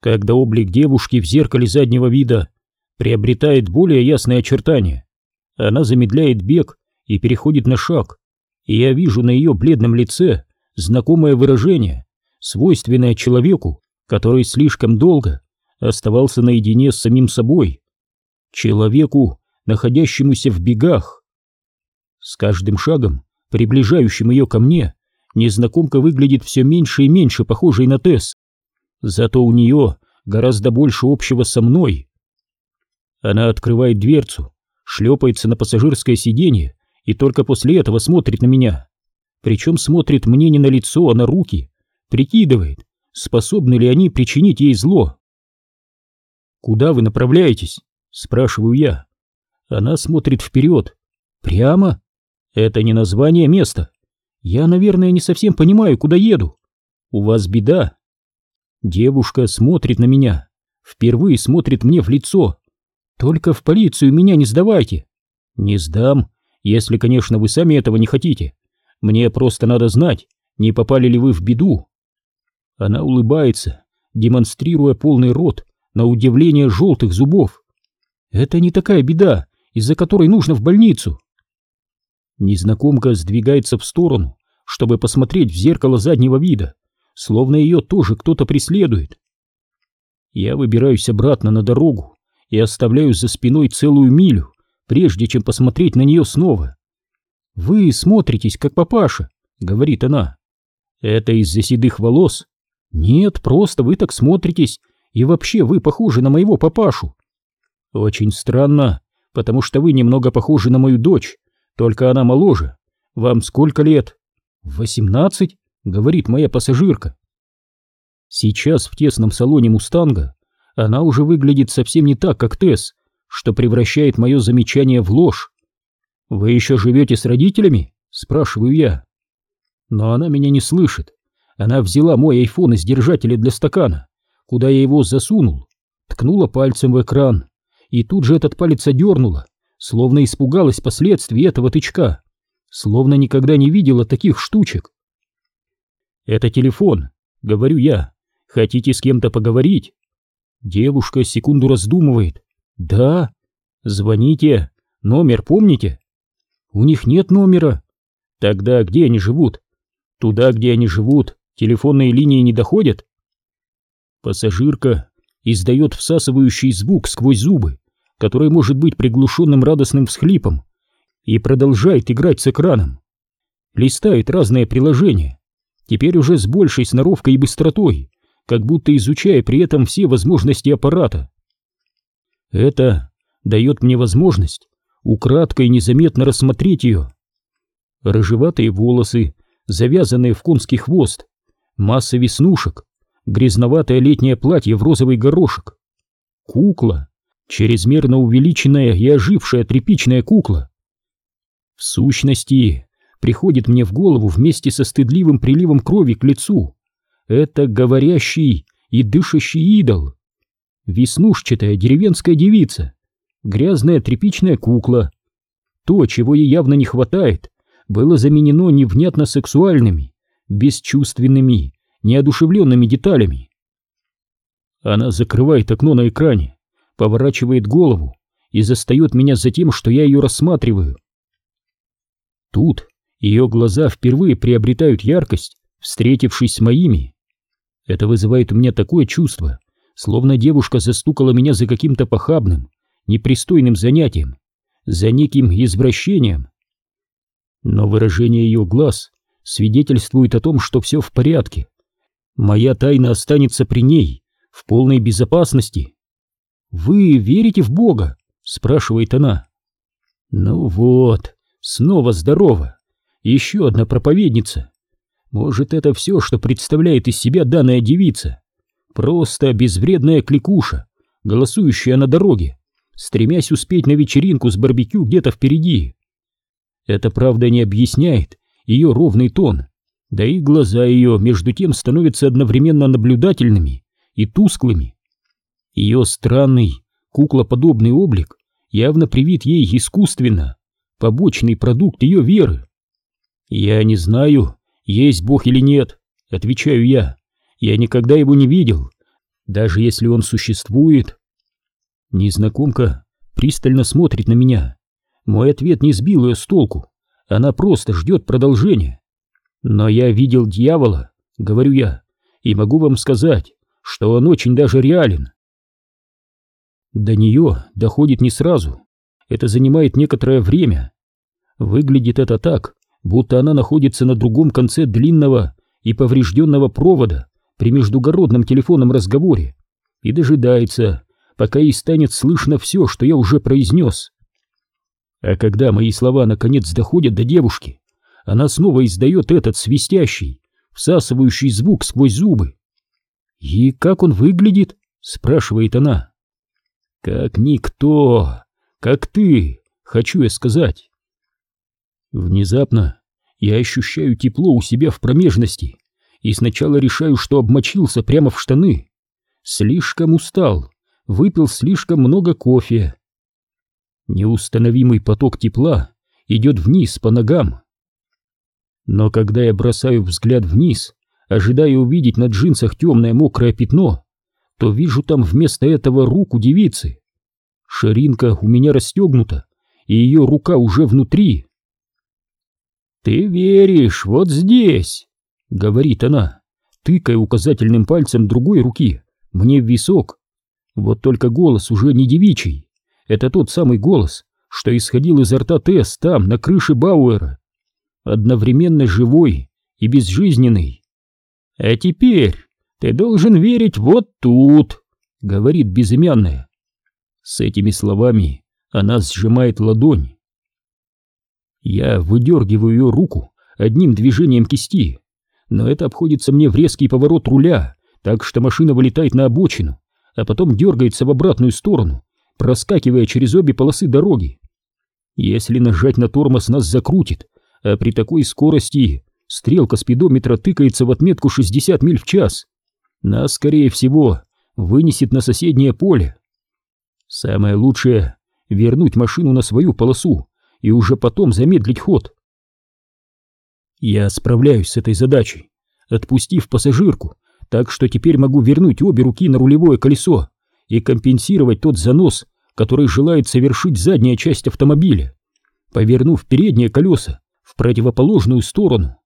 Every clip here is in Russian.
когда облик девушки в зеркале заднего вида приобретает более ясные очертания. Она замедляет бег и переходит на шаг, и я вижу на ее бледном лице знакомое выражение, свойственное человеку, который слишком долго оставался наедине с самим собой. Человеку, находящемуся в бегах. С каждым шагом, приближающим ее ко мне, незнакомка выглядит все меньше и меньше похожей на Тесс. Зато у нее гораздо больше общего со мной. Она открывает дверцу, шлепается на пассажирское сиденье и только после этого смотрит на меня. Причем смотрит мне не на лицо, а на руки, прикидывает, способны ли они причинить ей зло. «Куда вы направляетесь?» — спрашиваю я. Она смотрит вперед. «Прямо? Это не название места. Я, наверное, не совсем понимаю, куда еду. У вас беда». Девушка смотрит на меня, впервые смотрит мне в лицо. «Только в полицию меня не сдавайте». «Не сдам, если, конечно, вы сами этого не хотите. Мне просто надо знать, не попали ли вы в беду». Она улыбается, демонстрируя полный рот на удивление желтых зубов. Это не такая беда, из-за которой нужно в больницу. Незнакомка сдвигается в сторону, чтобы посмотреть в зеркало заднего вида, словно ее тоже кто-то преследует. Я выбираюсь обратно на дорогу и оставляю за спиной целую милю, прежде чем посмотреть на нее снова. «Вы смотритесь, как папаша», — говорит она. «Это из-за седых волос?» «Нет, просто вы так смотритесь, и вообще вы похожи на моего папашу». «Очень странно, потому что вы немного похожи на мою дочь, только она моложе. Вам сколько лет?» «Восемнадцать», — говорит моя пассажирка. Сейчас в тесном салоне «Мустанга» она уже выглядит совсем не так, как Тесс, что превращает мое замечание в ложь. «Вы еще живете с родителями?» — спрашиваю я. Но она меня не слышит. Она взяла мой айфон из держателя для стакана, куда я его засунул, ткнула пальцем в экран, и тут же этот палец одернула, словно испугалась последствий этого тычка, словно никогда не видела таких штучек. «Это телефон», — говорю я. «Хотите с кем-то поговорить?» Девушка секунду раздумывает. «Да?» «Звоните. Номер помните?» «У них нет номера». «Тогда где они живут?» «Туда, где они живут, Телефонные линии не доходят? Пассажирка издает всасывающий звук сквозь зубы, который может быть приглушенным радостным всхлипом, и продолжает играть с экраном. Листает разные приложения, теперь уже с большей сноровкой и быстротой, как будто изучая при этом все возможности аппарата. Это дает мне возможность украдкой незаметно рассмотреть ее. Рыжеватые волосы, завязанные в конский хвост, масса веснушек, грязноватое летнее платье в розовый горошек. Кукла, чрезмерно увеличенная и ожившая тряпичная кукла. В сущности, приходит мне в голову вместе со стыдливым приливом крови к лицу. Это говорящий и дышащий идол. Веснушчатая деревенская девица, грязная тряпичная кукла. То, чего ей явно не хватает, было заменено невнятно сексуальными, бесчувственными, неодушевленными деталями. Она закрывает окно на экране, поворачивает голову и застает меня за тем, что я ее рассматриваю. Ее глаза впервые приобретают яркость, встретившись с моими. Это вызывает у меня такое чувство, словно девушка застукала меня за каким-то похабным, непристойным занятием, за неким извращением. Но выражение ее глаз свидетельствует о том, что все в порядке. Моя тайна останется при ней, в полной безопасности. «Вы верите в Бога?» — спрашивает она. «Ну вот, снова здорово. Еще одна проповедница. Может, это все, что представляет из себя данная девица? Просто безвредная кликуша, голосующая на дороге, стремясь успеть на вечеринку с барбекю где-то впереди. Это, правда, не объясняет, ее ровный тон, да и глаза ее между тем становятся одновременно наблюдательными и тусклыми. Ее странный, куклоподобный облик явно привит ей искусственно, побочный продукт ее веры. «Я не знаю, есть Бог или нет», — отвечаю я. «Я никогда его не видел, даже если он существует. Незнакомка пристально смотрит на меня. Мой ответ не сбил ее с толку. Она просто ждет продолжения. Но я видел дьявола, говорю я, и могу вам сказать, что он очень даже реален. До нее доходит не сразу. Это занимает некоторое время. Выглядит это так, будто она находится на другом конце длинного и поврежденного провода при междугородном телефонном разговоре и дожидается, пока ей станет слышно все, что я уже произнес. А когда мои слова наконец доходят до девушки, она снова издает этот свистящий, всасывающий звук сквозь зубы. «И как он выглядит?» — спрашивает она. «Как никто, как ты, хочу я сказать». Внезапно я ощущаю тепло у себя в промежности и сначала решаю, что обмочился прямо в штаны. Слишком устал, выпил слишком много кофе. Неустановимый поток тепла идет вниз по ногам. Но когда я бросаю взгляд вниз, ожидая увидеть на джинсах темное мокрое пятно, то вижу там вместо этого руку девицы. Ширинка у меня расстегнута, и ее рука уже внутри. «Ты веришь вот здесь», — говорит она, тыкая указательным пальцем другой руки мне в висок. Вот только голос уже не девичий. Это тот самый голос, что исходил изо рта Тесс там, на крыше Бауэра. Одновременно живой и безжизненный. «А теперь ты должен верить вот тут», — говорит безымянная. С этими словами она сжимает ладонь. Я выдергиваю ее руку одним движением кисти, но это обходится мне в резкий поворот руля, так что машина вылетает на обочину, а потом дергается в обратную сторону, проскакивая через обе полосы дороги. Если нажать на тормоз, нас закрутит, а при такой скорости стрелка спидометра тыкается в отметку 60 миль в час. Нас, скорее всего, вынесет на соседнее поле. Самое лучшее — вернуть машину на свою полосу и уже потом замедлить ход. Я справляюсь с этой задачей, отпустив пассажирку, так что теперь могу вернуть обе руки на рулевое колесо и компенсировать тот занос, который желает совершить задняя часть автомобиля, повернув передние колеса в противоположную сторону.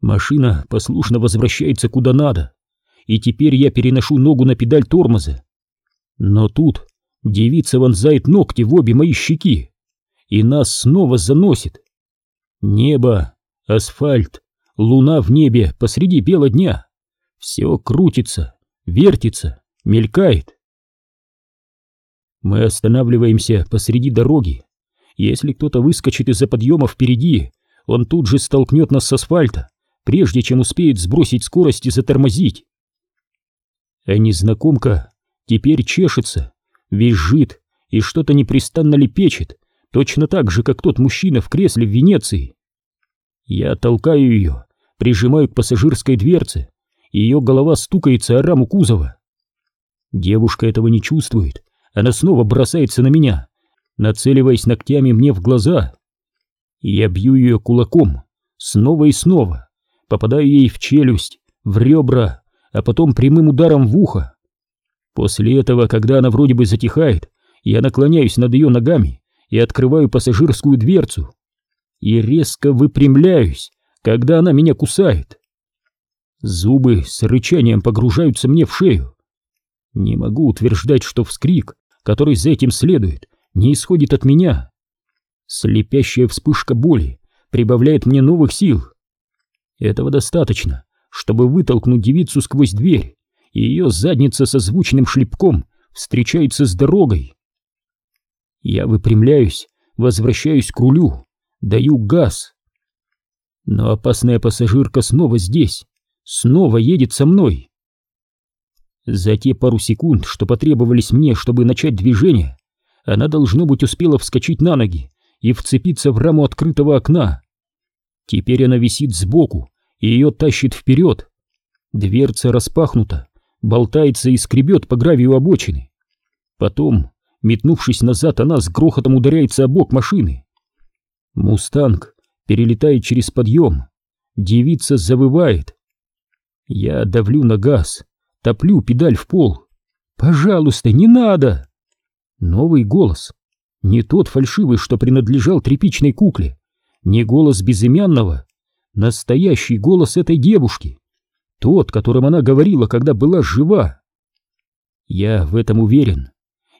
Машина послушно возвращается куда надо, и теперь я переношу ногу на педаль тормоза. Но тут девица вонзает ногти в обе мои щеки, и нас снова заносит. Небо, асфальт, луна в небе посреди бела дня. Все крутится, вертится, мелькает. Мы останавливаемся посреди дороги. Если кто-то выскочит из-за подъема впереди, он тут же столкнет нас с асфальта, прежде чем успеет сбросить скорость и затормозить. А незнакомка теперь чешется, визжит и что-то непрестанно лепечет, точно так же, как тот мужчина в кресле в Венеции. Я толкаю ее, прижимаю к пассажирской дверце, ее голова стукается о раму кузова. Девушка этого не чувствует, она снова бросается на меня, нацеливаясь ногтями мне в глаза. Я бью ее кулаком, снова и снова, попадаю ей в челюсть, в ребра, а потом прямым ударом в ухо. После этого, когда она вроде бы затихает, я наклоняюсь над ее ногами и открываю пассажирскую дверцу. И резко выпрямляюсь, когда она меня кусает. Зубы с рычанием погружаются мне в шею. Не могу утверждать, что вскрик, который за этим следует, не исходит от меня. Слепящая вспышка боли прибавляет мне новых сил. Этого достаточно, чтобы вытолкнуть девицу сквозь дверь, и ее задница со звучным шлепком встречается с дорогой. Я выпрямляюсь, возвращаюсь к рулю, даю газ. Но опасная пассажирка снова здесь, снова едет со мной. За те пару секунд, что потребовались мне, чтобы начать движение, она, должно быть, успела вскочить на ноги и вцепиться в раму открытого окна. Теперь она висит сбоку, и ее тащит вперед. Дверца распахнута, болтается и скребет по гравию обочины. Потом, метнувшись назад, она с грохотом ударяется о бок машины. Мустанг перелетает через подъем. Девица завывает. Я давлю на газ, топлю педаль в пол. «Пожалуйста, не надо!» Новый голос. Не тот фальшивый, что принадлежал тряпичной кукле. Не голос безымянного. Настоящий голос этой девушки. Тот, которым она говорила, когда была жива. Я в этом уверен.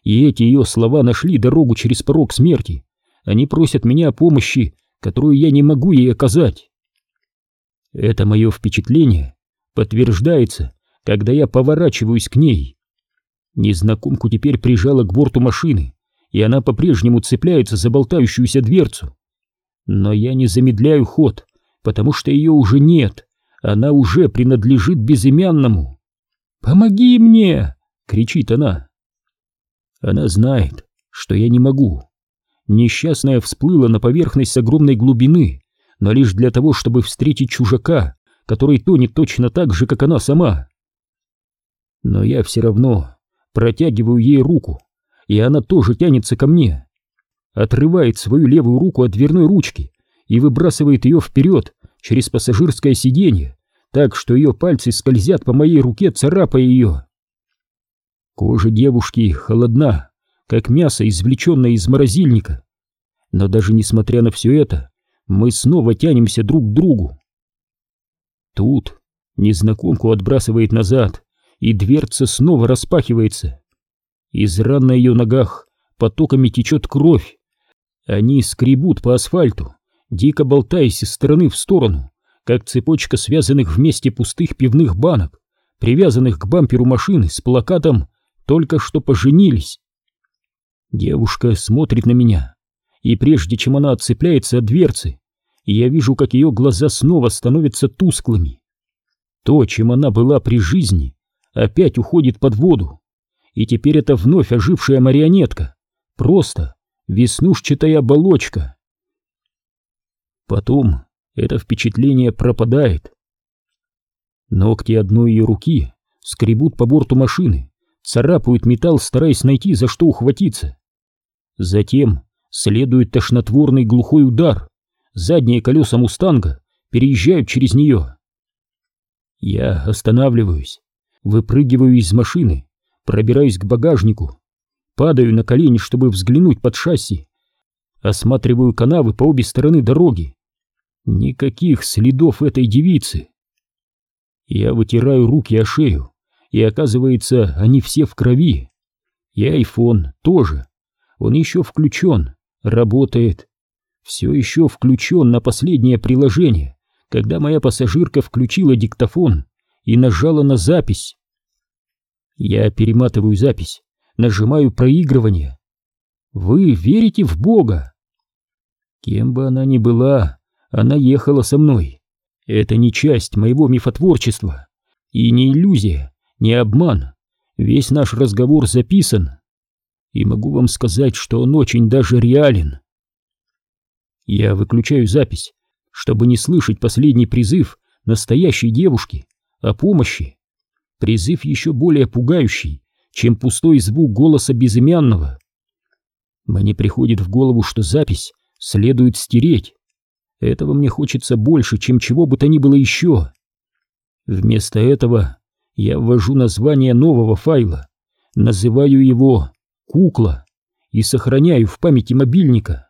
И эти ее слова нашли дорогу через порог смерти. Они просят меня о помощи, которую я не могу ей оказать. Это мое впечатление подтверждается, когда я поворачиваюсь к ней. Незнакомку теперь прижала к борту машины, и она по-прежнему цепляется за болтающуюся дверцу. Но я не замедляю ход, потому что ее уже нет, она уже принадлежит безымянному. «Помоги мне!» — кричит она. Она знает, что я не могу. Несчастная всплыла на поверхность с огромной глубины, но лишь для того, чтобы встретить чужака, который тонет точно так же, как она сама. Но я все равно протягиваю ей руку, и она тоже тянется ко мне. Отрывает свою левую руку от дверной ручки и выбрасывает ее вперед через пассажирское сиденье, так что ее пальцы скользят по моей руке, царапая ее. Кожа девушки холодна, как мясо, извлеченное из морозильника. Но даже несмотря на все это, мы снова тянемся друг к другу. Тут незнакомку отбрасывает назад, и дверца снова распахивается. Из ран на ее ногах потоками течет кровь. Они скребут по асфальту, дико болтаясь из стороны в сторону, как цепочка связанных вместе пустых пивных банок, привязанных к бамперу машины с плакатом «Только что поженились». Девушка смотрит на меня, и прежде чем она отцепляется от дверцы, я вижу, как ее глаза снова становятся тусклыми. То, чем она была при жизни, опять уходит под воду, и теперь это вновь ожившая марионетка, просто веснушчатая оболочка. Потом это впечатление пропадает. Ногти одной ее руки скребут по борту машины, царапают металл, стараясь найти, за что ухватиться. Затем следует тошнотворный глухой удар. Задние колеса «Мустанга» переезжают через нее. Я останавливаюсь, выпрыгиваю из машины, пробираюсь к багажнику, падаю на колени, чтобы взглянуть под шасси, осматриваю канавы по обе стороны дороги. Никаких следов этой девицы. Я вытираю руки о шею, и оказывается, они все в крови. И айфон тоже. Он еще включен, работает. Все еще включен на последнее приложение, когда моя пассажирка включила диктофон и нажала на запись. Я перематываю запись, нажимаю проигрывание. Вы верите в Бога? Кем бы она ни была, она ехала со мной. Это не часть моего мифотворчества. И не иллюзия, не обман. Весь наш разговор записан. И могу вам сказать, что он очень даже реален. Я выключаю запись, чтобы не слышать последний призыв настоящей девушки о помощи. Призыв еще более пугающий, чем пустой звук голоса безымянного. Мне приходит в голову, что запись следует стереть. Этого мне хочется больше, чем чего бы то ни было еще. Вместо этого я ввожу название нового файла, называю его «Кукла» и сохраняю в памяти мобильника.